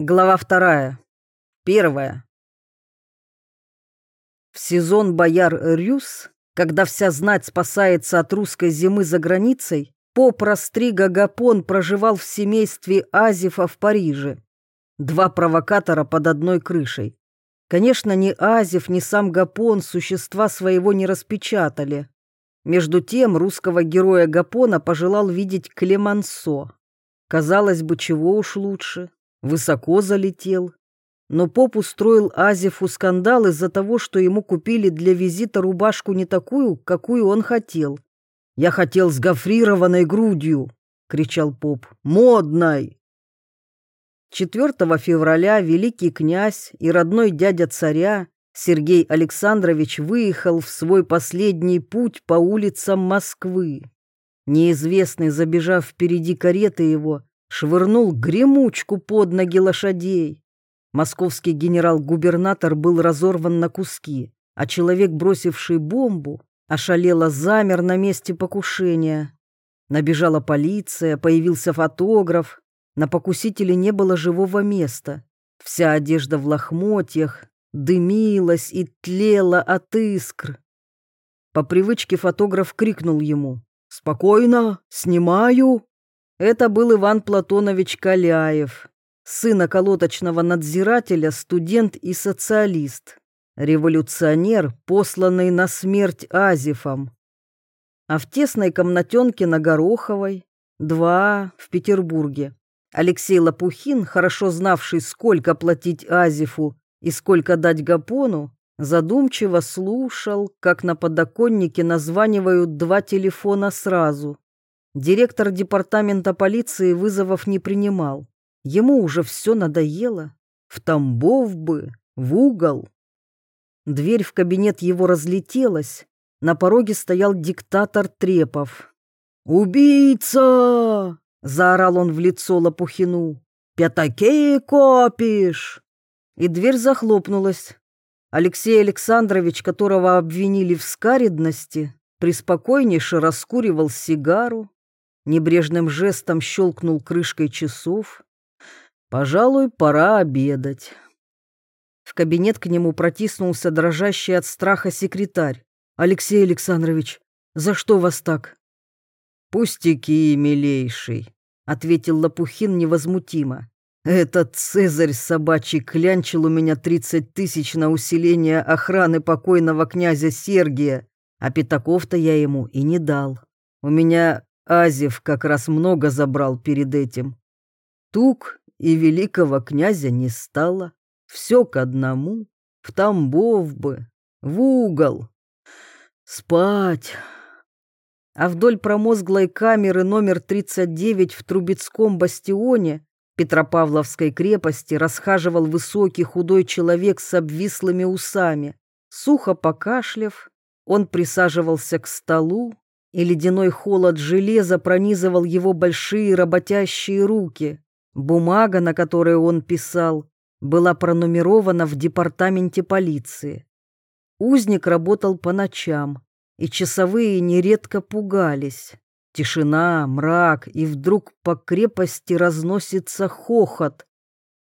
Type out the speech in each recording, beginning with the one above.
Глава вторая. Первая. В сезон бояр Рюс, когда вся знать спасается от русской зимы за границей, поп Растрига Гапон проживал в семействе Азифа в Париже. Два провокатора под одной крышей. Конечно, ни Азиф, ни сам Гапон существа своего не распечатали. Между тем русского героя Гапона пожелал видеть Клемансо. Казалось бы, чего уж лучше высоко залетел. Но поп устроил Азефу скандал из-за того, что ему купили для визита рубашку не такую, какую он хотел. «Я хотел с гофрированной грудью!» — кричал поп. «Модной!» 4 февраля великий князь и родной дядя царя Сергей Александрович выехал в свой последний путь по улицам Москвы. Неизвестный, забежав впереди кареты его, швырнул гремучку под ноги лошадей. Московский генерал-губернатор был разорван на куски, а человек, бросивший бомбу, ошалело замер на месте покушения. Набежала полиция, появился фотограф. На покусителе не было живого места. Вся одежда в лохмотьях, дымилась и тлела от искр. По привычке фотограф крикнул ему «Спокойно, снимаю!» Это был Иван Платонович Каляев, сын околоточного надзирателя, студент и социалист, революционер, посланный на смерть Азифом. А в тесной комнатенке на Гороховой, два в Петербурге, Алексей Лопухин, хорошо знавший, сколько платить Азифу и сколько дать Гапону, задумчиво слушал, как на подоконнике названивают два телефона сразу. Директор департамента полиции вызовов не принимал. Ему уже все надоело. В Тамбов бы, в угол. Дверь в кабинет его разлетелась. На пороге стоял диктатор Трепов. «Убийца!» — заорал он в лицо Лопухину. «Пятаки копишь!» И дверь захлопнулась. Алексей Александрович, которого обвинили в скаридности, приспокойнейше раскуривал сигару, небрежным жестом щелкнул крышкой часов. «Пожалуй, пора обедать». В кабинет к нему протиснулся дрожащий от страха секретарь. «Алексей Александрович, за что вас так?» «Пустяки, милейший», — ответил Лопухин невозмутимо. «Этот цезарь собачий клянчил у меня тридцать тысяч на усиление охраны покойного князя Сергия, а пятаков-то я ему и не дал. У меня Азев как раз много забрал перед этим. Тук и великого князя не стало. Все к одному. В Тамбов бы, в угол. Спать. А вдоль промозглой камеры номер 39 в Трубецком бастионе Петропавловской крепости расхаживал высокий худой человек с обвислыми усами. Сухо покашляв, он присаживался к столу, и ледяной холод железа пронизывал его большие работящие руки. Бумага, на которой он писал, была пронумерована в департаменте полиции. Узник работал по ночам, и часовые нередко пугались. Тишина, мрак, и вдруг по крепости разносится хохот.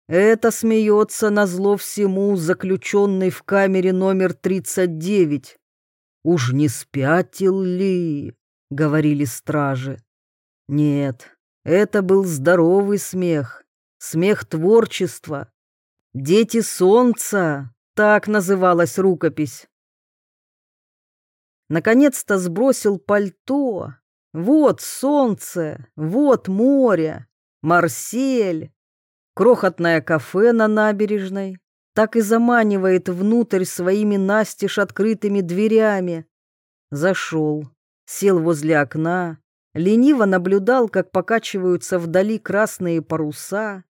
Это смеется на зло всему заключенный в камере номер 39. Уж не спятил ли? — говорили стражи. Нет, это был здоровый смех, смех творчества. «Дети солнца» — так называлась рукопись. Наконец-то сбросил пальто. Вот солнце, вот море, Марсель. Крохотное кафе на набережной так и заманивает внутрь своими настежь открытыми дверями. Зашел сел возле окна, лениво наблюдал, как покачиваются вдали красные паруса.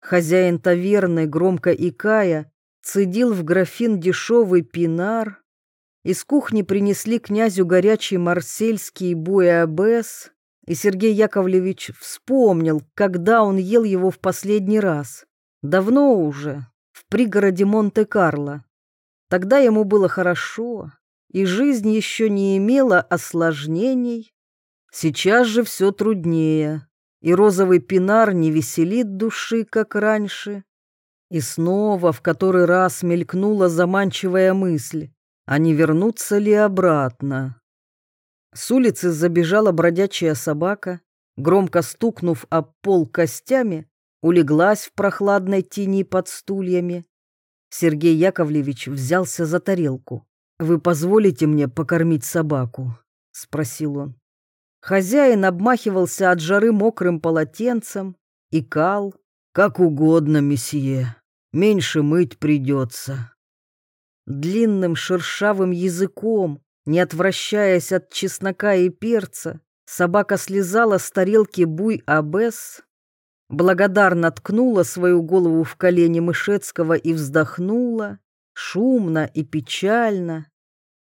Хозяин таверны, громко икая, цедил в графин дешевый пинар. Из кухни принесли князю горячий марсельский буэабес, и Сергей Яковлевич вспомнил, когда он ел его в последний раз. Давно уже, в пригороде Монте-Карло. Тогда ему было хорошо, и жизнь еще не имела осложнений. Сейчас же все труднее, и розовый пинар не веселит души, как раньше, И снова в который раз мелькнула заманчивая мысль, а не вернуться ли обратно. С улицы забежала бродячая собака, громко стукнув об пол костями, улеглась в прохладной тени под стульями. Сергей Яковлевич взялся за тарелку. «Вы позволите мне покормить собаку?» — спросил он. Хозяин обмахивался от жары мокрым полотенцем, и кал, «Как угодно, месье, меньше мыть придется». Длинным шершавым языком, не отвращаясь от чеснока и перца, собака слезала с тарелки буй абес, благодарно ткнула свою голову в колени Мышецкого и вздохнула, шумно и печально.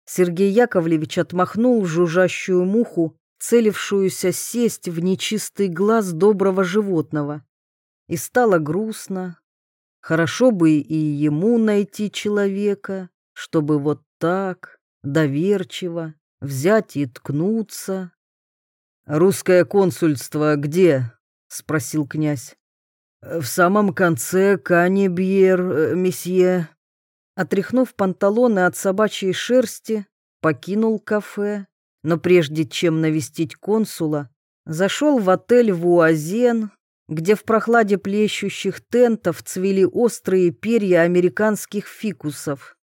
Сергей Яковлевич отмахнул жужжащую муху, целившуюся сесть в нечистый глаз доброго животного. И стало грустно. Хорошо бы и ему найти человека, чтобы вот так, доверчиво, взять и ткнуться. «Русское консульство где?» — спросил князь. «В самом конце Канебьер, э, месье». Отряхнув панталоны от собачьей шерсти, покинул кафе, но прежде чем навестить консула, зашел в отель «Вуазен», где в прохладе плещущих тентов цвели острые перья американских фикусов.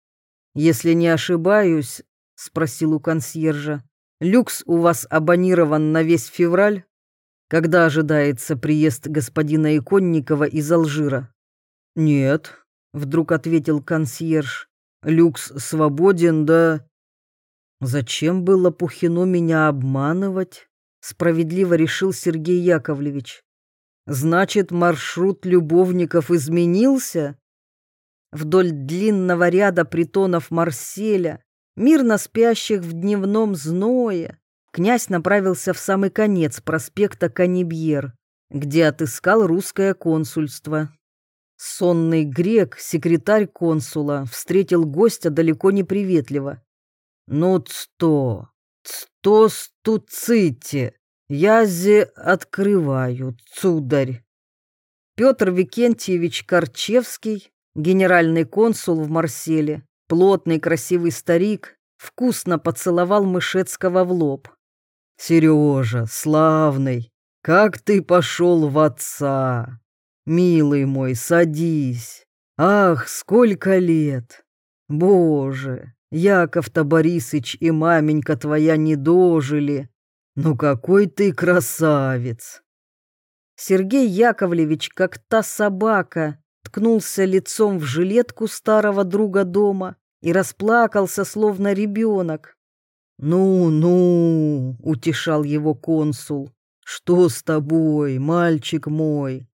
«Если не ошибаюсь», — спросил у консьержа, — «люкс у вас абонирован на весь февраль? Когда ожидается приезд господина Иконникова из Алжира?» «Нет», — вдруг ответил консьерж, — «люкс свободен, да...» «Зачем было Пухину меня обманывать?» — справедливо решил Сергей Яковлевич. «Значит, маршрут любовников изменился?» Вдоль длинного ряда притонов Марселя, мирно спящих в дневном зное, князь направился в самый конец проспекта Канибьер, где отыскал русское консульство. Сонный грек, секретарь консула, встретил гостя далеко не приветливо. «Ну, сто, сто стуците, язи открываю, сударь». Петр Викентьевич Корчевский Генеральный консул в Марселе, плотный красивый старик, вкусно поцеловал Мышецкого в лоб. «Сережа, славный, как ты пошел в отца! Милый мой, садись! Ах, сколько лет! Боже, Яков-то Борисыч и маменька твоя не дожили! Ну какой ты красавец!» Сергей Яковлевич, как та собака, ткнулся лицом в жилетку старого друга дома и расплакался, словно ребенок. «Ну, ну», — утешал его консул, — «что с тобой, мальчик мой?»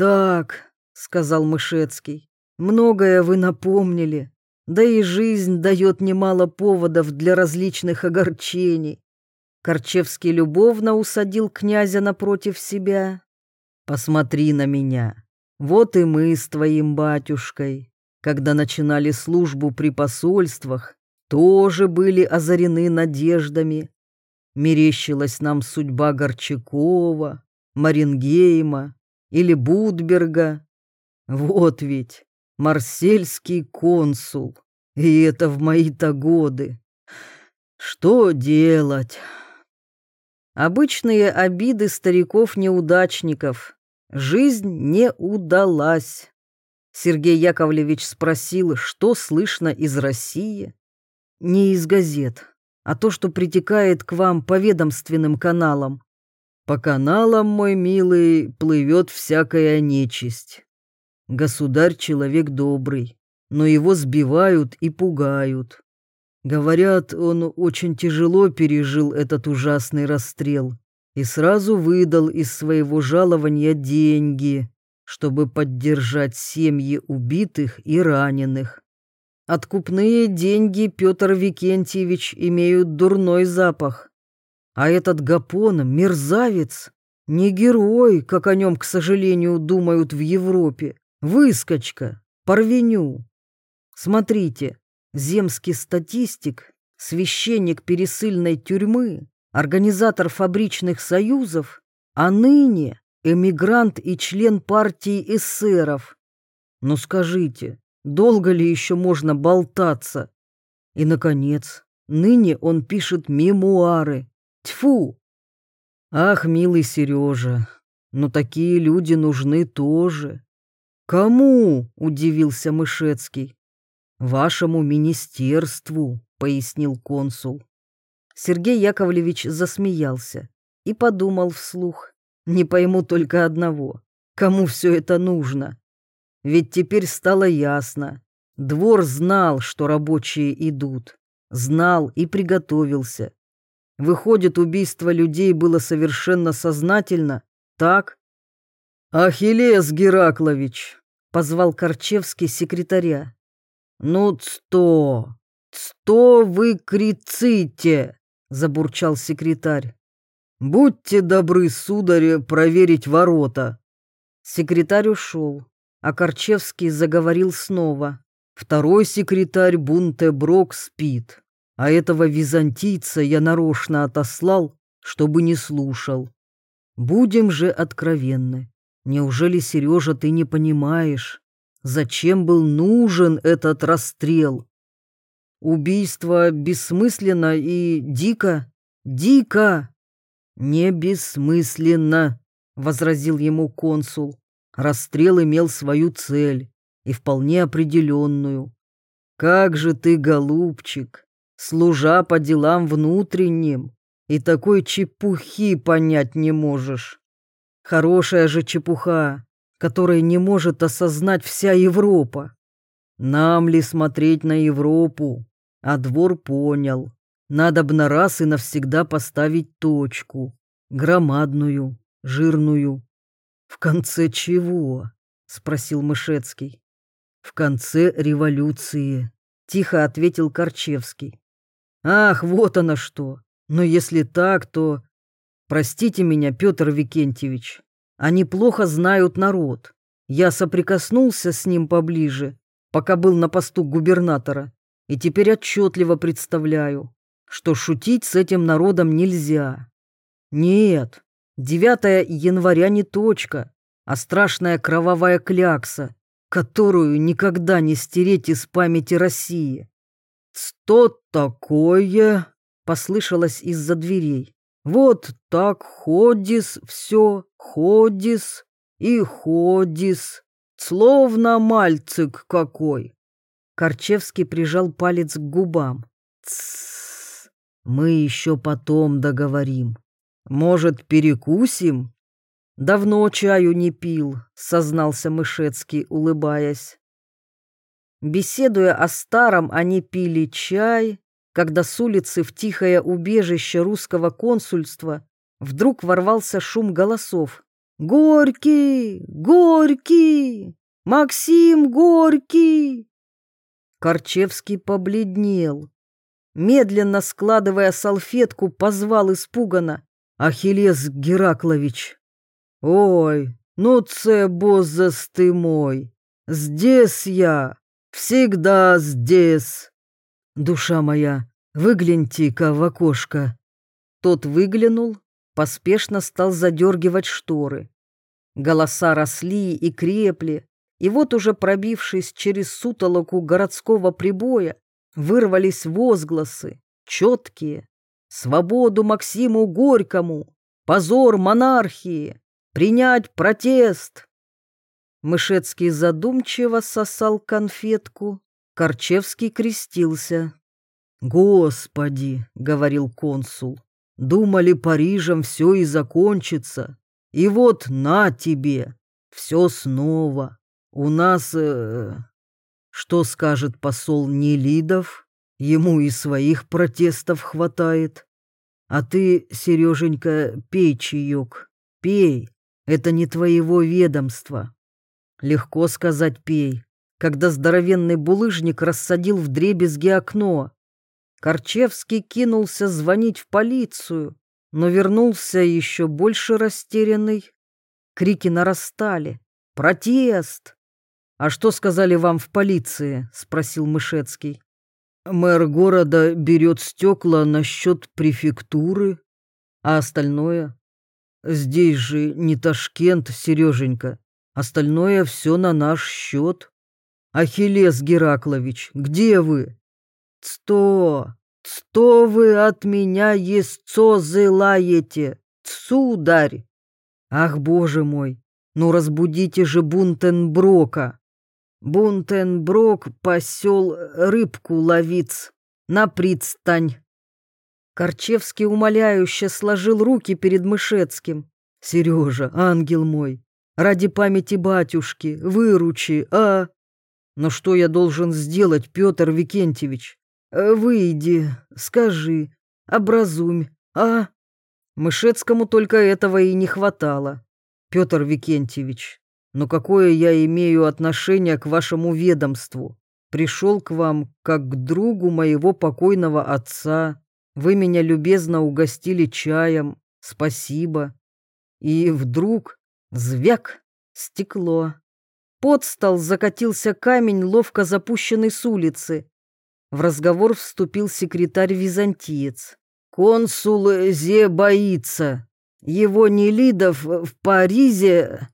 «Так», — сказал Мышецкий, — «многое вы напомнили, да и жизнь дает немало поводов для различных огорчений». Корчевский любовно усадил князя напротив себя. «Посмотри на меня, вот и мы с твоим батюшкой, когда начинали службу при посольствах, тоже были озарены надеждами. Мерещилась нам судьба Горчакова, Марингейма или Будберга. Вот ведь марсельский консул, и это в мои-то годы. Что делать? Обычные обиды стариков-неудачников, Жизнь не удалась. Сергей Яковлевич спросил, что слышно из России. Не из газет, а то, что притекает к вам по ведомственным каналам. По каналам, мой милый, плывет всякая нечисть. Государь человек добрый, но его сбивают и пугают. Говорят, он очень тяжело пережил этот ужасный расстрел и сразу выдал из своего жалования деньги, чтобы поддержать семьи убитых и раненых. Откупные деньги Петр Викентьевич имеют дурной запах. А этот Гапон — мерзавец, не герой, как о нем, к сожалению, думают в Европе, выскочка, порвеню. Смотрите, земский статистик, священник пересыльной тюрьмы, организатор фабричных союзов, а ныне эмигрант и член партии эсеров. Ну скажите, долго ли еще можно болтаться? И, наконец, ныне он пишет мемуары. Тьфу! Ах, милый Сережа, но такие люди нужны тоже. Кому? Удивился Мышецкий. Вашему министерству, пояснил консул. Сергей Яковлевич засмеялся и подумал вслух. Не пойму только одного. Кому все это нужно? Ведь теперь стало ясно. Двор знал, что рабочие идут. Знал и приготовился. Выходит, убийство людей было совершенно сознательно, так? «Ахиллес Гераклович!» — позвал Корчевский секретаря. «Ну, сто! Сто вы криците!» — забурчал секретарь. «Будьте добры, сударь, проверить ворота». Секретарь ушел, а Корчевский заговорил снова. Второй секретарь Бунтеброк спит, а этого византийца я нарочно отослал, чтобы не слушал. Будем же откровенны. Неужели, Сережа, ты не понимаешь, зачем был нужен этот расстрел? Убийство бессмысленно и дико, дико. Не бессмысленно, возразил ему консул. Расстрел имел свою цель и вполне определенную. Как же ты, голубчик, служа по делам внутренним, и такой чепухи понять не можешь. Хорошая же чепуха, которой не может осознать вся Европа. Нам ли смотреть на Европу? А двор понял. Надо б на раз и навсегда поставить точку. Громадную, жирную. В конце чего? Спросил Мышецкий. В конце революции, тихо ответил Корчевский. Ах, вот оно что. Но если так, то... Простите меня, Петр Викентьевич, они плохо знают народ. Я соприкоснулся с ним поближе, пока был на посту губернатора, и теперь отчетливо представляю, что шутить с этим народом нельзя. Нет, 9 января не точка, а страшная кровавая клякса, которую никогда не стереть из памяти России. «Что такое?» — послышалось из-за дверей. «Вот так ходис все, ходис и ходис, словно мальцик какой». Корчевский прижал палец к губам. «Тссс, мы еще потом договорим. Может, перекусим?» «Давно чаю не пил», — сознался Мышецкий, улыбаясь. Беседуя о старом, они пили чай, когда с улицы в тихое убежище русского консульства вдруг ворвался шум голосов. «Горький! Горький! Максим Горький!» Корчевский побледнел. Медленно складывая салфетку, позвал испуганно. «Ахиллес Гераклович!» «Ой, ну це бозас ты мой! Здесь я!» Всегда здесь. Душа моя, выгляньте-ка в окошко. Тот выглянул, поспешно стал задергивать шторы. Голоса росли и крепли, и вот уже пробившись через сутолоку городского прибоя, вырвались возгласы, четкие. Свободу Максиму Горькому! Позор монархии! Принять протест! Мышецкий задумчиво сосал конфетку, Корчевский крестился. «Господи!» — говорил консул. «Думали, Парижем все и закончится. И вот на тебе! Все снова. У нас... Э, что скажет посол Нелидов? Ему и своих протестов хватает. А ты, Сереженька, пей чаек. Пей. Это не твоего ведомства. Легко сказать «пей», когда здоровенный булыжник рассадил в дребезги окно. Корчевский кинулся звонить в полицию, но вернулся еще больше растерянный. Крики нарастали. «Протест!» «А что сказали вам в полиции?» — спросил Мышецкий. «Мэр города берет стекла насчет префектуры, а остальное...» «Здесь же не Ташкент, Сереженька. Остальное все на наш счет. Ахиллес Гераклович, где вы? Сто, сто вы от меня естцо зылаете, сударь. Ах, боже мой, ну разбудите же Бунтенброка. Бунтенброк посел рыбку ловиц на пристань. Корчевский умоляюще сложил руки перед Мышецким. «Сережа, ангел мой, ради памяти батюшки, выручи, а...» «Но что я должен сделать, Петр Викентьевич?» «Выйди, скажи, образумь, а...» Мышецкому только этого и не хватало. «Петр Викентьевич, но какое я имею отношение к вашему ведомству? Пришел к вам как к другу моего покойного отца. Вы меня любезно угостили чаем. Спасибо. И вдруг звяк, стекло. Под стол закатился камень, ловко запущенный с улицы. В разговор вступил секретарь-византиец. «Консул Зе боится. Его Нелидов в Паризе...»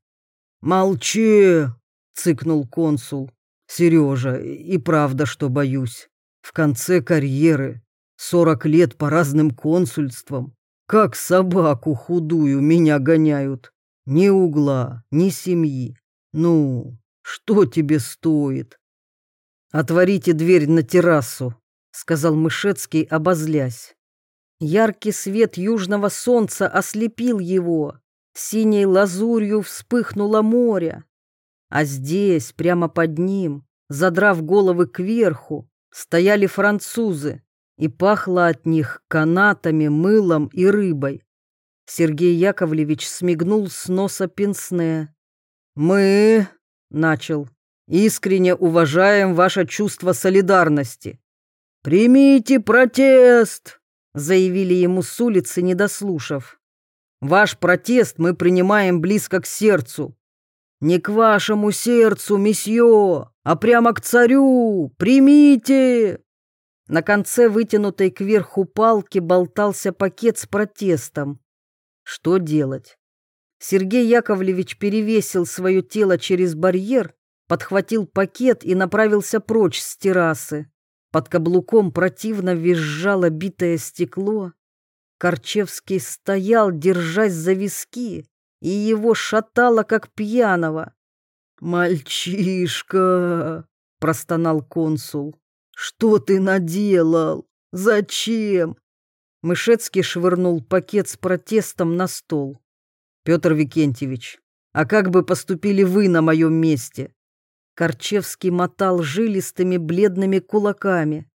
«Молчи!» — цыкнул консул. «Сережа, и правда, что боюсь. В конце карьеры, сорок лет по разным консульствам, как собаку худую меня гоняют. Ни угла, ни семьи. Ну, что тебе стоит?» «Отворите дверь на террасу», — сказал Мышецкий, обозлясь. Яркий свет южного солнца ослепил его. Синей лазурью вспыхнуло море. А здесь, прямо под ним, задрав головы кверху, стояли французы, и пахло от них канатами, мылом и рыбой. Сергей Яковлевич смигнул с носа пенсне. «Мы, — начал, — искренне уважаем ваше чувство солидарности. Примите протест!» — заявили ему с улицы, не дослушав. «Ваш протест мы принимаем близко к сердцу. Не к вашему сердцу, месье, а прямо к царю! Примите!» На конце вытянутой кверху палки болтался пакет с протестом. Что делать? Сергей Яковлевич перевесил свое тело через барьер, подхватил пакет и направился прочь с террасы. Под каблуком противно визжало битое стекло. Корчевский стоял, держась за виски, и его шатало, как пьяного. «Мальчишка!» — простонал консул. «Что ты наделал? Зачем?» Мышецкий швырнул пакет с протестом на стол. «Петр Викентьевич, а как бы поступили вы на моем месте?» Корчевский мотал жилистыми бледными кулаками.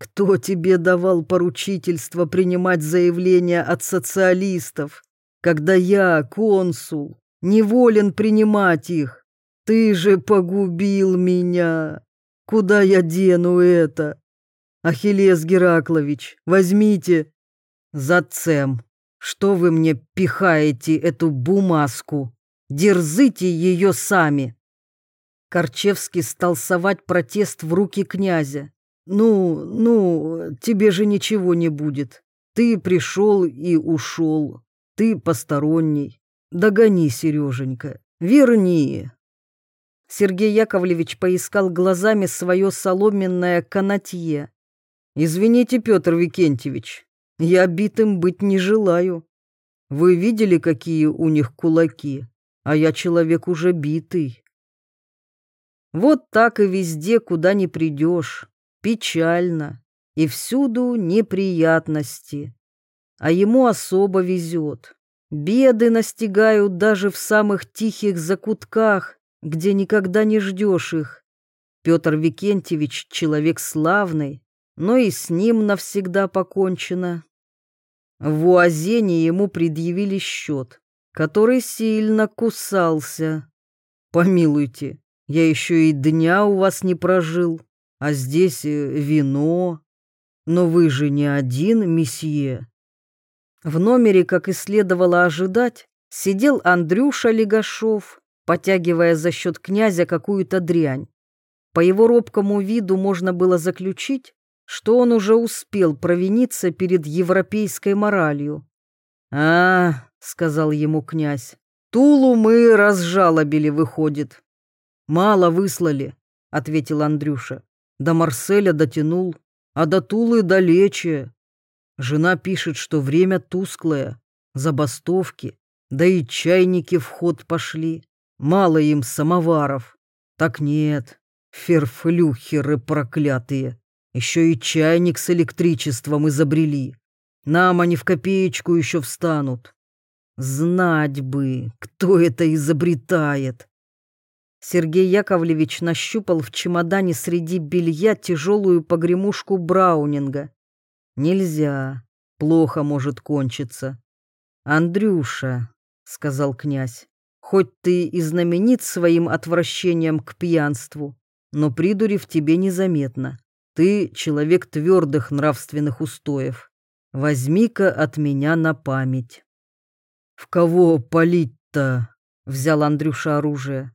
«Кто тебе давал поручительство принимать заявления от социалистов, когда я, консул, неволен принимать их? Ты же погубил меня! Куда я дену это? Ахиллес Гераклович, возьмите!» «Зацем, что вы мне пихаете эту бумажку? Дерзите ее сами!» Корчевский стал совать протест в руки князя. «Ну, ну, тебе же ничего не будет. Ты пришел и ушел. Ты посторонний. Догони, Сереженька, верни». Сергей Яковлевич поискал глазами свое соломенное канатье. «Извините, Петр Викентьевич, я битым быть не желаю. Вы видели, какие у них кулаки? А я человек уже битый. Вот так и везде, куда ни придешь. Печально. И всюду неприятности. А ему особо везет. Беды настигают даже в самых тихих закутках, где никогда не ждешь их. Петр Викентьевич человек славный, но и с ним навсегда покончено. В Уазене ему предъявили счет, который сильно кусался. Помилуйте, я еще и дня у вас не прожил, а здесь э, вино. Но вы же не один, месье. В номере, как и следовало ожидать, сидел Андрюша Легашов, потягивая за счет князя какую-то дрянь. По его робкому виду можно было заключить, что он уже успел провиниться перед европейской моралью. «А, — сказал ему князь, — Тулу мы разжалобили, выходит. Мало выслали, ответил Андрюша. До Марселя дотянул, а до Тулы далече. Жена пишет, что время тусклое, забастовки, да и чайники в ход пошли. Мало им самоваров. Так нет, ферфлюхеры проклятые. Еще и чайник с электричеством изобрели. Нам они в копеечку еще встанут. Знать бы, кто это изобретает. Сергей Яковлевич нащупал в чемодане среди белья тяжелую погремушку Браунинга. Нельзя, плохо может кончиться. Андрюша, сказал князь, хоть ты и знаменит своим отвращением к пьянству, но придури в тебе незаметно. Ты человек твердых нравственных устоев. Возьми-ка от меня на память. «В кого палить-то?» — взял Андрюша оружие.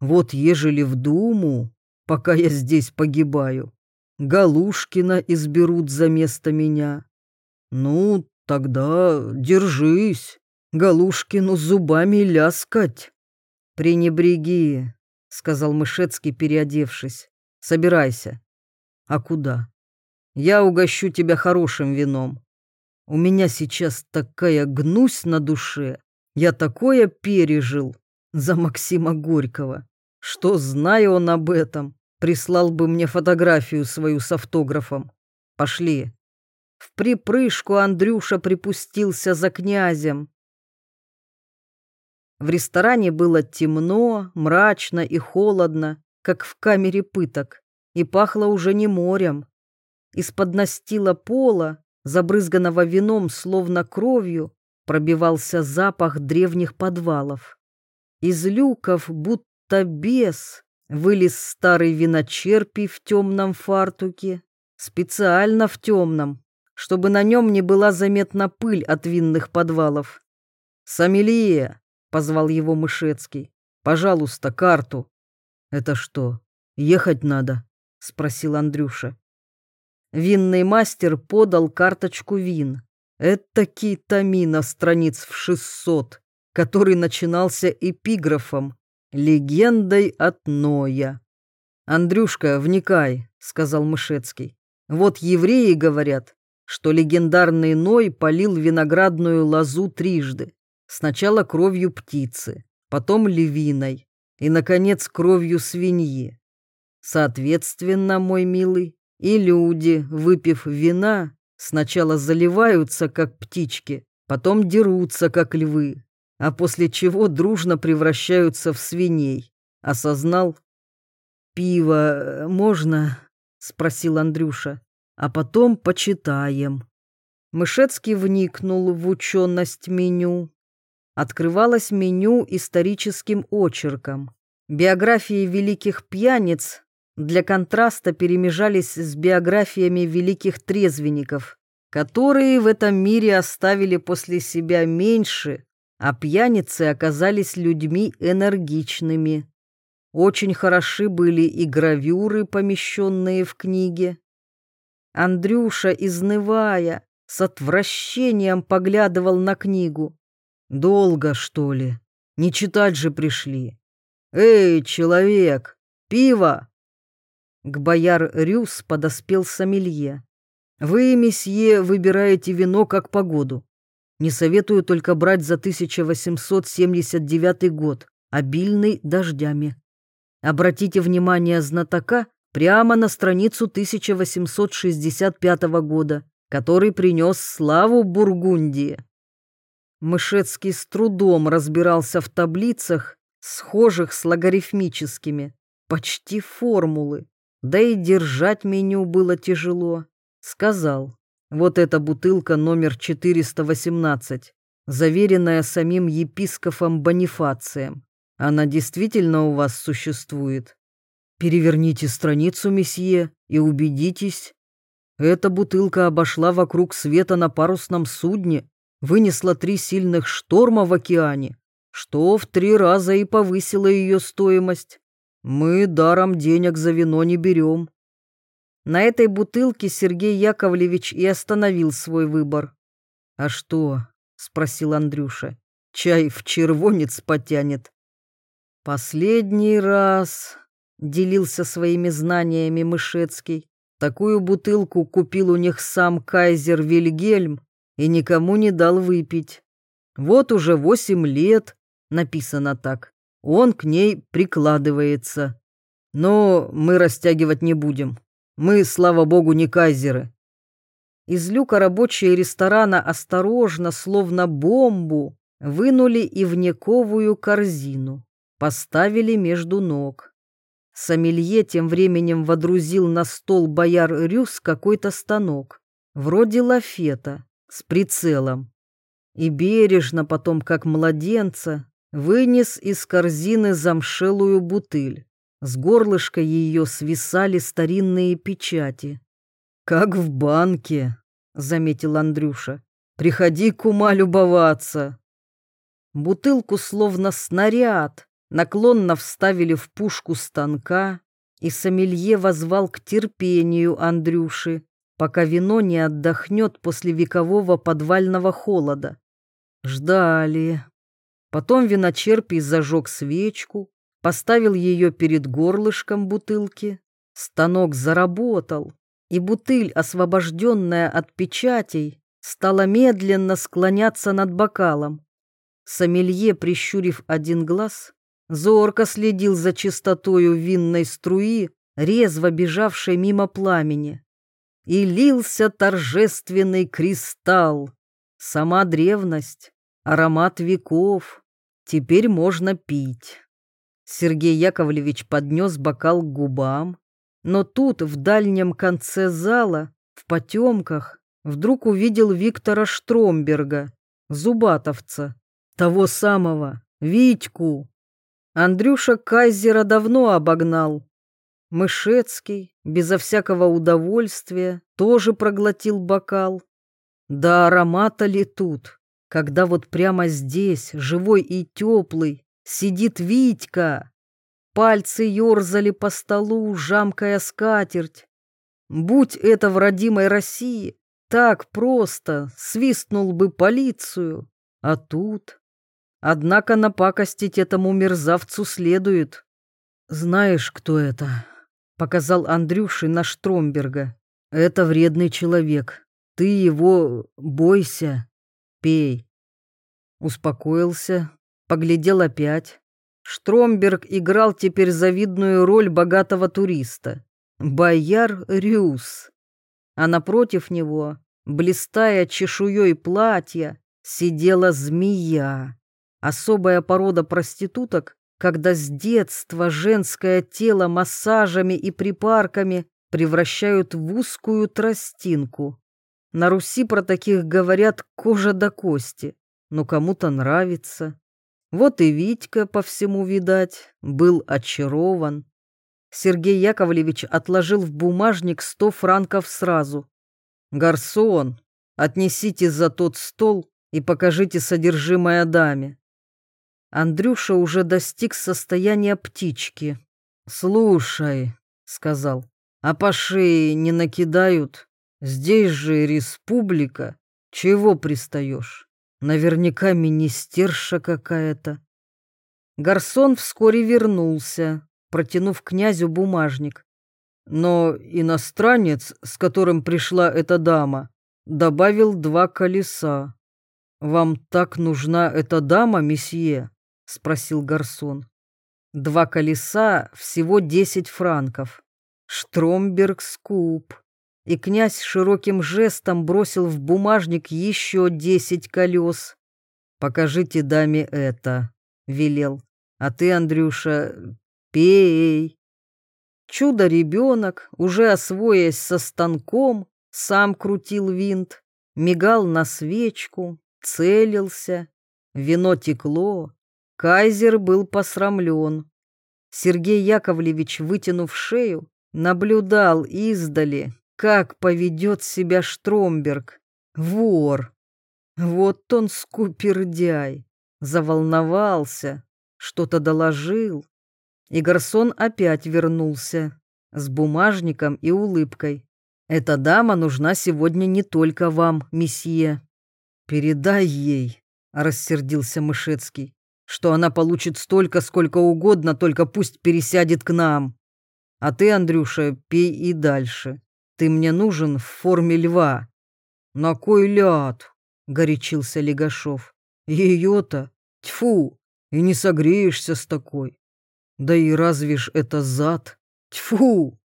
«Вот ежели в Думу, пока я здесь погибаю, Галушкина изберут за место меня. Ну, тогда держись, Галушкину зубами ляскать». «Пренебреги», — сказал Мышецкий, переодевшись. «Собирайся». «А куда?» «Я угощу тебя хорошим вином. У меня сейчас такая гнусь на душе. Я такое пережил за Максима Горького, что, зная он об этом, прислал бы мне фотографию свою с автографом. Пошли. В припрыжку Андрюша припустился за князем. В ресторане было темно, мрачно и холодно, как в камере пыток, и пахло уже не морем. Из-под настила пола забрызганного вином, словно кровью, пробивался запах древних подвалов. Из люков, будто бес, вылез старый виночерпий в темном фартуке, специально в темном, чтобы на нем не была заметна пыль от винных подвалов. «Сомелье!» — позвал его Мышецкий. «Пожалуйста, карту». «Это что, ехать надо?» — спросил Андрюша. Винный мастер подал карточку вин. Это китамина страниц в шестьсот, который начинался эпиграфом «Легендой от Ноя». «Андрюшка, вникай», — сказал Мышецкий. «Вот евреи говорят, что легендарный Ной полил виноградную лозу трижды. Сначала кровью птицы, потом львиной и, наконец, кровью свиньи. Соответственно, мой милый, и люди, выпив вина, сначала заливаются, как птички, потом дерутся, как львы, а после чего дружно превращаются в свиней. Осознал? «Пиво э, можно?» — спросил Андрюша. «А потом почитаем». Мышецкий вникнул в ученость меню. Открывалось меню историческим очерком. Биографии великих пьяниц для контраста перемежались с биографиями великих трезвенников, которые в этом мире оставили после себя меньше, а пьяницы оказались людьми энергичными. Очень хороши были и гравюры, помещенные в книге. Андрюша, изнывая, с отвращением поглядывал на книгу. «Долго, что ли? Не читать же пришли. Эй, человек, пиво!» К бояр Рюс подоспел сомелье. «Вы, месье, выбираете вино как погоду. Не советую только брать за 1879 год, обильный дождями. Обратите внимание знатока прямо на страницу 1865 года, который принес славу Бургундии». Мышецкий с трудом разбирался в таблицах, схожих с логарифмическими, почти формулы да и держать меню было тяжело. Сказал, вот эта бутылка номер 418, заверенная самим епискофом Бонифацием. Она действительно у вас существует? Переверните страницу, месье, и убедитесь. Эта бутылка обошла вокруг света на парусном судне, вынесла три сильных шторма в океане, что в три раза и повысило ее стоимость. Мы даром денег за вино не берем. На этой бутылке Сергей Яковлевич и остановил свой выбор. «А что?» — спросил Андрюша. чай в червонец потянет. Последний раз делился своими знаниями Мышецкий. Такую бутылку купил у них сам кайзер Вильгельм и никому не дал выпить. Вот уже восемь лет, написано так, он к ней прикладывается. Но мы растягивать не будем. Мы, слава богу, не кайзеры. Из люка рабочие ресторана осторожно, словно бомбу, вынули ивняковую корзину, поставили между ног. Сомелье тем временем водрузил на стол бояр Рюс какой-то станок, вроде лафета, с прицелом. И бережно потом, как младенца, вынес из корзины замшелую бутыль. С горлышка ее свисали старинные печати. «Как в банке», — заметил Андрюша. «Приходи, кума, любоваться». Бутылку словно снаряд наклонно вставили в пушку станка, и сомелье возвал к терпению Андрюши, пока вино не отдохнет после векового подвального холода. Ждали. Потом виночерпий зажег свечку, поставил ее перед горлышком бутылки. Станок заработал, и бутыль, освобожденная от печатей, стала медленно склоняться над бокалом. Сомелье, прищурив один глаз, зорко следил за чистотою винной струи, резво бежавшей мимо пламени. И лился торжественный кристалл, сама древность, аромат веков. Теперь можно пить. Сергей Яковлевич поднес бокал к губам, но тут, в дальнем конце зала, в потемках, вдруг увидел Виктора Штромберга, зубатовца, того самого, Витьку. Андрюша Кайзера давно обогнал. Мышецкий, безо всякого удовольствия, тоже проглотил бокал. Да аромата ли тут, когда вот прямо здесь, живой и теплый, сидит Витька? Пальцы ерзали по столу, жамкая скатерть. Будь это в родимой России, так просто свистнул бы полицию. А тут Однако напакостить этому мерзавцу следует. «Знаешь, кто это?» — показал Андрюши на Штромберга. «Это вредный человек. Ты его бойся. Пей». Успокоился, поглядел опять. Штромберг играл теперь завидную роль богатого туриста. Бояр Рюс. А напротив него, блистая чешуей платья, сидела змея. Особая порода проституток, когда с детства женское тело массажами и припарками превращают в узкую тростинку. На Руси про таких говорят кожа до кости, но кому-то нравится. Вот и Витька, по всему видать, был очарован. Сергей Яковлевич отложил в бумажник сто франков сразу. «Гарсон, отнесите за тот стол и покажите содержимое даме». Андрюша уже достиг состояния птички. «Слушай», — сказал, — «а по шее не накидают? Здесь же республика. Чего пристаешь? Наверняка министерша какая-то». Гарсон вскоре вернулся, протянув князю бумажник. Но иностранец, с которым пришла эта дама, добавил два колеса. «Вам так нужна эта дама, месье?» — спросил Гарсон. «Два колеса, всего десять франков. Штромберг скуп». И князь широким жестом бросил в бумажник еще десять колес. «Покажите даме это», — велел. «А ты, Андрюша, пей». Чудо-ребенок, уже освоясь со станком, сам крутил винт, мигал на свечку, целился. Вино текло, Кайзер был посрамлен. Сергей Яковлевич, вытянув шею, наблюдал издали, как поведет себя Штромберг. Вор. Вот он скупердяй. Заволновался, что-то доложил. И Гарсон опять вернулся с бумажником и улыбкой. «Эта дама нужна сегодня не только вам, месье. Передай ей, рассердился Мышецкий, что она получит столько, сколько угодно, только пусть пересядет к нам. А ты, Андрюша, пей и дальше. Ты мне нужен в форме льва. На кой ляд? горячился Легашов. Ее-то, тьфу, и не согреешься с такой. Да и разве ж это зад? Тьфу!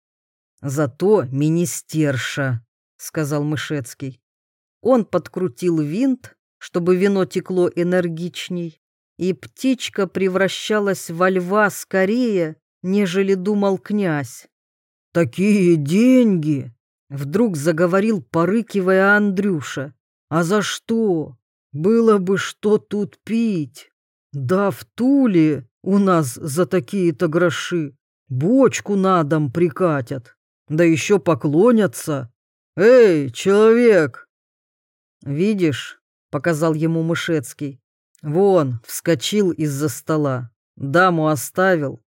Зато министерша, сказал Мышецкий. Он подкрутил винт, чтобы вино текло энергичней, и птичка превращалась во льва скорее, нежели думал князь. «Такие деньги!» — вдруг заговорил, порыкивая Андрюша. «А за что? Было бы что тут пить! Да в Туле у нас за такие-то гроши бочку на дом прикатят, да еще поклонятся. Эй, человек!» «Видишь?» — показал ему Мышецкий. «Вон, вскочил из-за стола, даму оставил,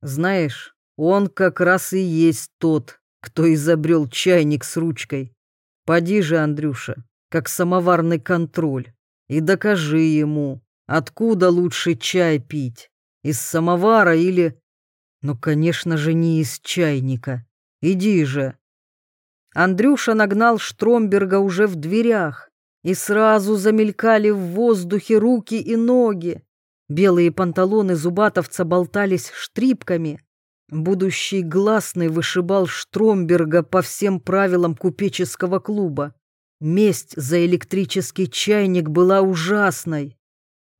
знаешь, он как раз и есть тот, кто изобрел чайник с ручкой. Поди же, Андрюша, как самоварный контроль, и докажи ему, откуда лучше чай пить, из самовара или... Ну, конечно же, не из чайника. Иди же. Андрюша нагнал Штромберга уже в дверях, и сразу замелькали в воздухе руки и ноги. Белые панталоны зубатовца болтались штрипками. Будущий гласный вышибал Штромберга по всем правилам купеческого клуба. Месть за электрический чайник была ужасной.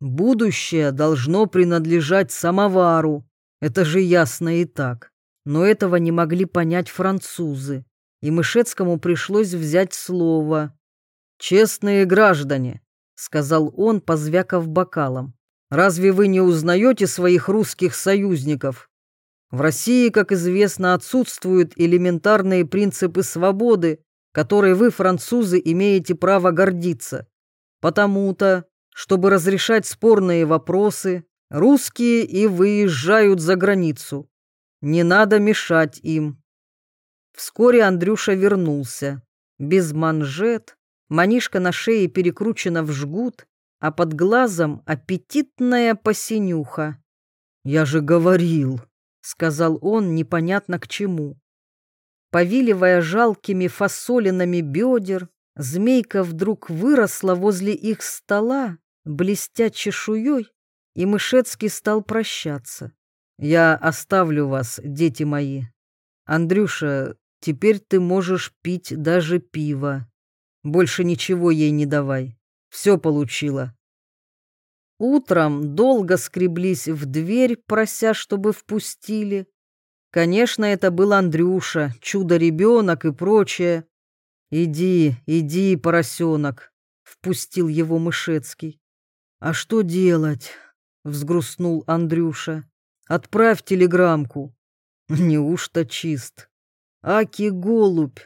Будущее должно принадлежать самовару. Это же ясно и так. Но этого не могли понять французы. И Мышецкому пришлось взять слово. «Честные граждане», — сказал он, позвякав бокалом. Разве вы не узнаете своих русских союзников? В России, как известно, отсутствуют элементарные принципы свободы, которой вы, французы, имеете право гордиться. Потому-то, чтобы разрешать спорные вопросы, русские и выезжают за границу. Не надо мешать им. Вскоре Андрюша вернулся. Без манжет, манишка на шее перекручена в жгут, а под глазом аппетитная посинюха. «Я же говорил», — сказал он непонятно к чему. Повиливая жалкими фасолинами бедер, змейка вдруг выросла возле их стола, блестя чешуей, и Мышецкий стал прощаться. «Я оставлю вас, дети мои. Андрюша, теперь ты можешь пить даже пиво. Больше ничего ей не давай. Все получила. Утром долго скреблись в дверь, прося, чтобы впустили. Конечно, это был Андрюша, чудо-ребенок и прочее. «Иди, иди, поросенок», — впустил его Мышецкий. «А что делать?» — взгрустнул Андрюша. «Отправь телеграммку». «Неужто чист?» «Аки голубь».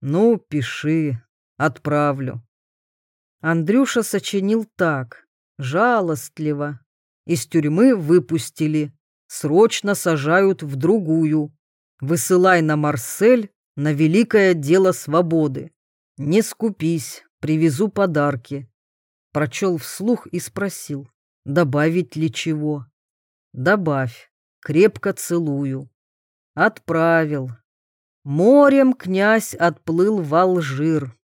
«Ну, пиши, отправлю». Андрюша сочинил так, жалостливо. Из тюрьмы выпустили, срочно сажают в другую. Высылай на Марсель на великое дело свободы. Не скупись, привезу подарки. Прочел вслух и спросил, добавить ли чего. Добавь, крепко целую. Отправил. Морем князь отплыл в Алжир.